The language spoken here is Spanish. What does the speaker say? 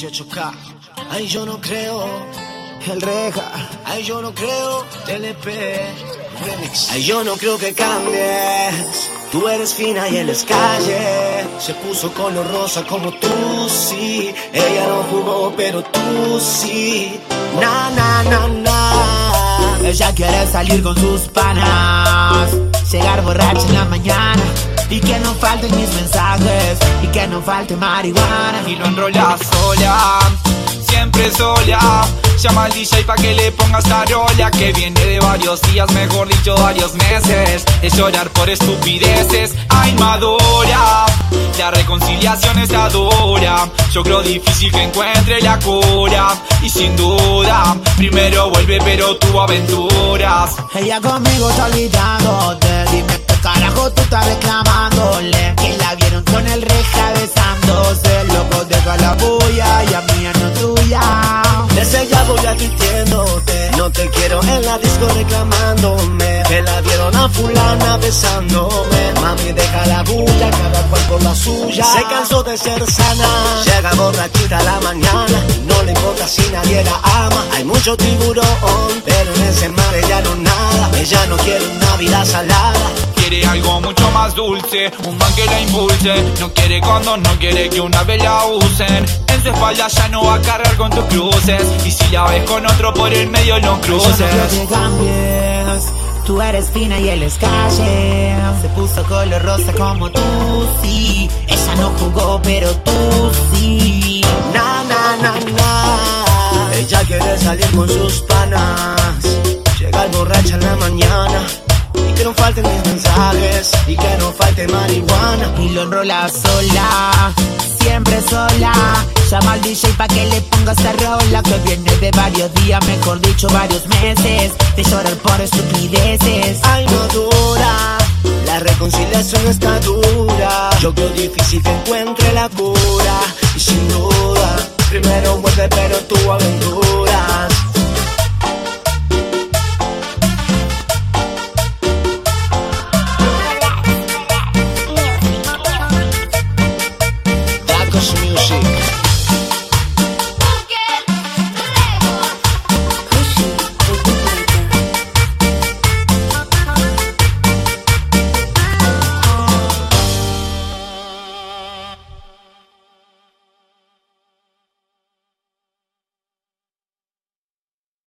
18K. Ay, yo no creo. El Reja. Ay, yo no creo. TLP. Remix. Ay, yo no creo que cambies. Tú eres fina y él es calle. Se puso color rosa como tú, sí. Ella no jugó, pero tú sí. Na, na, na, na. Ella quiere salir con sus panas. Llegar borracha. Y que no falten mis mensajes. Y que no falte marihuana. Y lo enrola sola. Siempre sola. Llama al DJ pa' que le ponga esta rola Que viene de varios días, mejor dicho varios meses Es llorar por estupideces, ay madura La reconciliación está dura Yo creo difícil que encuentre la cura Y sin duda, primero vuelve pero tu aventuras Ella conmigo está olvidándote carajo tú estás reclamándole. Que la vieron con el reja besándose. Loco deja la bulla y a mí no tuya. Desde ya voy advirtiéndote No te quiero en la disco reclamándome. Que la vieron a fulana besándome. Mami deja la bulla, cada cual por la suya. Se cansó de ser sana. Llega borrachita a la mañana. No le importa si nadie la ama. Hay mucho tiburón Pero en ese mar ella no nada. Ella no quiere una vida salada Quiere algo mucho más dulce, un man que la impulse. No quiere cuando no quiere que una vez la usen. En su espalda ya no va a cargar con tus cruces. Y si la ves con otro por el medio no cruces. Yo no que cambies. Tú eres fina y él es calle. Se puso color rosa como tú, sí. Ella no jugó pero tú sí no falten mis mensajes Y que no falte marihuana. Y lo enrola sola Siempre sola. Llama al DJ pa' que le ponga esta rola Que viene de varios días, mejor dicho varios meses. De llorar por estupideces. Ay, no dura La reconciliación está dura. Yo creo difícil que encuentre la cura. Y sin duda Primero vuelve pero tú aventuras Touch me